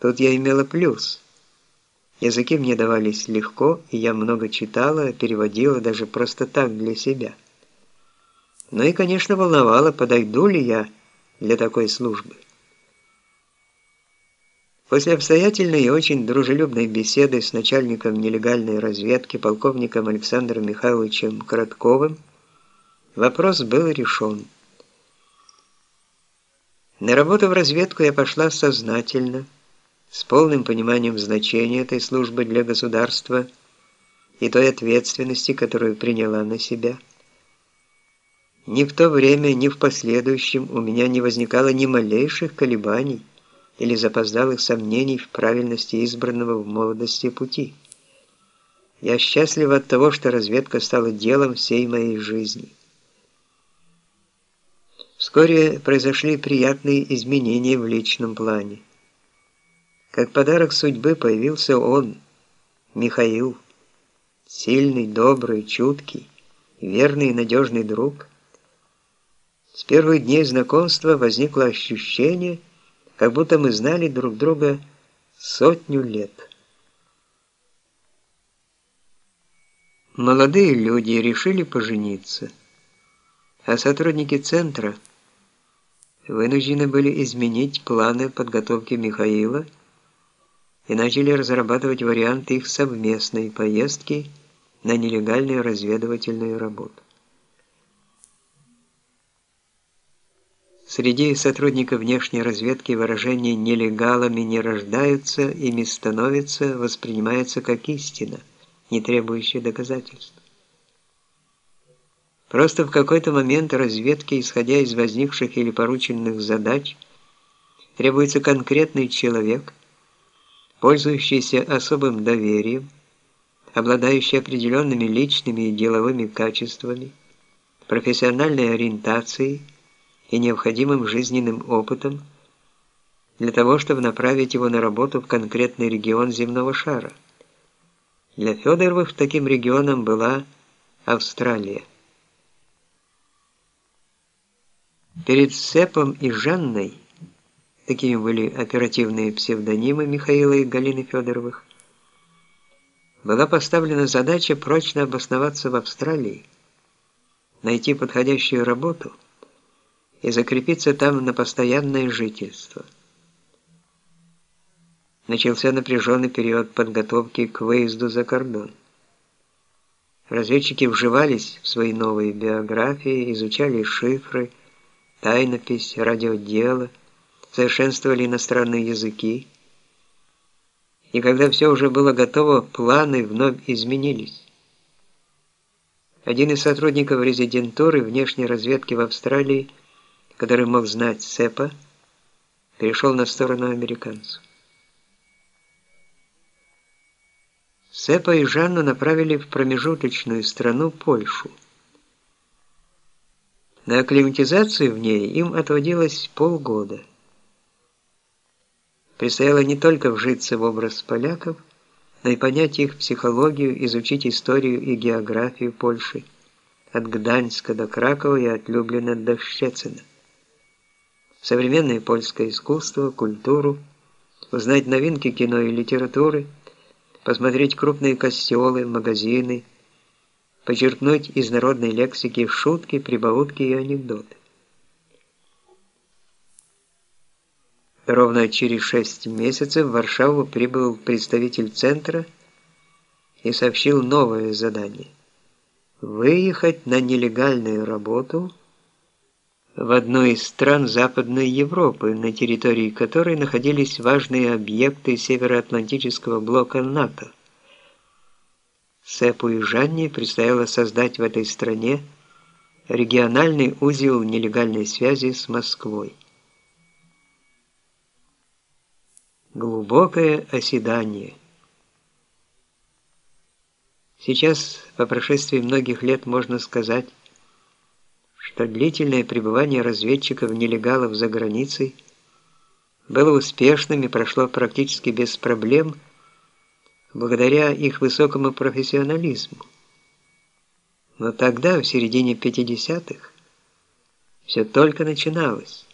Тут я имела плюс. Языки мне давались легко, и я много читала, переводила даже просто так для себя. Ну и, конечно, волновало, подойду ли я для такой службы. После обстоятельной и очень дружелюбной беседы с начальником нелегальной разведки полковником Александром Михайловичем Коротковым вопрос был решен. На работу в разведку я пошла сознательно, с полным пониманием значения этой службы для государства и той ответственности, которую приняла на себя. Ни в то время, ни в последующем у меня не возникало ни малейших колебаний, или запоздалых сомнений в правильности избранного в молодости пути. Я счастлив от того, что разведка стала делом всей моей жизни. Вскоре произошли приятные изменения в личном плане. Как подарок судьбы появился он, Михаил, сильный, добрый, чуткий, верный и надежный друг. С первых дней знакомства возникло ощущение, как будто мы знали друг друга сотню лет. Молодые люди решили пожениться, а сотрудники центра вынуждены были изменить планы подготовки Михаила и начали разрабатывать варианты их совместной поездки на нелегальную разведывательную работу. Среди сотрудников внешней разведки выражение «нелегалами не рождаются, ими становятся» воспринимается как истина, не требующая доказательств. Просто в какой-то момент разведки, исходя из возникших или порученных задач, требуется конкретный человек, пользующийся особым доверием, обладающий определенными личными и деловыми качествами, профессиональной ориентацией, и необходимым жизненным опытом для того, чтобы направить его на работу в конкретный регион земного шара. Для Федоровых таким регионом была Австралия. Перед Сепом и Жанной, такими были оперативные псевдонимы Михаила и Галины Федоровых, была поставлена задача прочно обосноваться в Австралии, найти подходящую работу – и закрепиться там на постоянное жительство. Начался напряженный период подготовки к выезду за кордон. Разведчики вживались в свои новые биографии, изучали шифры, тайнопись, радиодело, совершенствовали иностранные языки. И когда все уже было готово, планы вновь изменились. Один из сотрудников резидентуры внешней разведки в Австралии который мог знать Сепа, перешел на сторону американцев. Сепа и Жанну направили в промежуточную страну Польшу. На акклиматизацию в ней им отводилось полгода. Предстояло не только вжиться в образ поляков, но и понять их психологию, изучить историю и географию Польши, от Гданьска до Кракова и от Люблина до Щецина современное польское искусство, культуру, узнать новинки кино и литературы, посмотреть крупные костелы, магазины, почерпнуть из народной лексики шутки, прибаутки и анекдоты. Ровно через шесть месяцев в Варшаву прибыл представитель центра и сообщил новое задание – выехать на нелегальную работу – в одной из стран Западной Европы, на территории которой находились важные объекты Североатлантического блока НАТО. Сэпу и Жанне предстояло создать в этой стране региональный узел нелегальной связи с Москвой. Глубокое оседание. Сейчас, по прошествии многих лет, можно сказать, что длительное пребывание разведчиков-нелегалов за границей было успешным и прошло практически без проблем благодаря их высокому профессионализму. Но тогда, в середине 50-х, все только начиналось.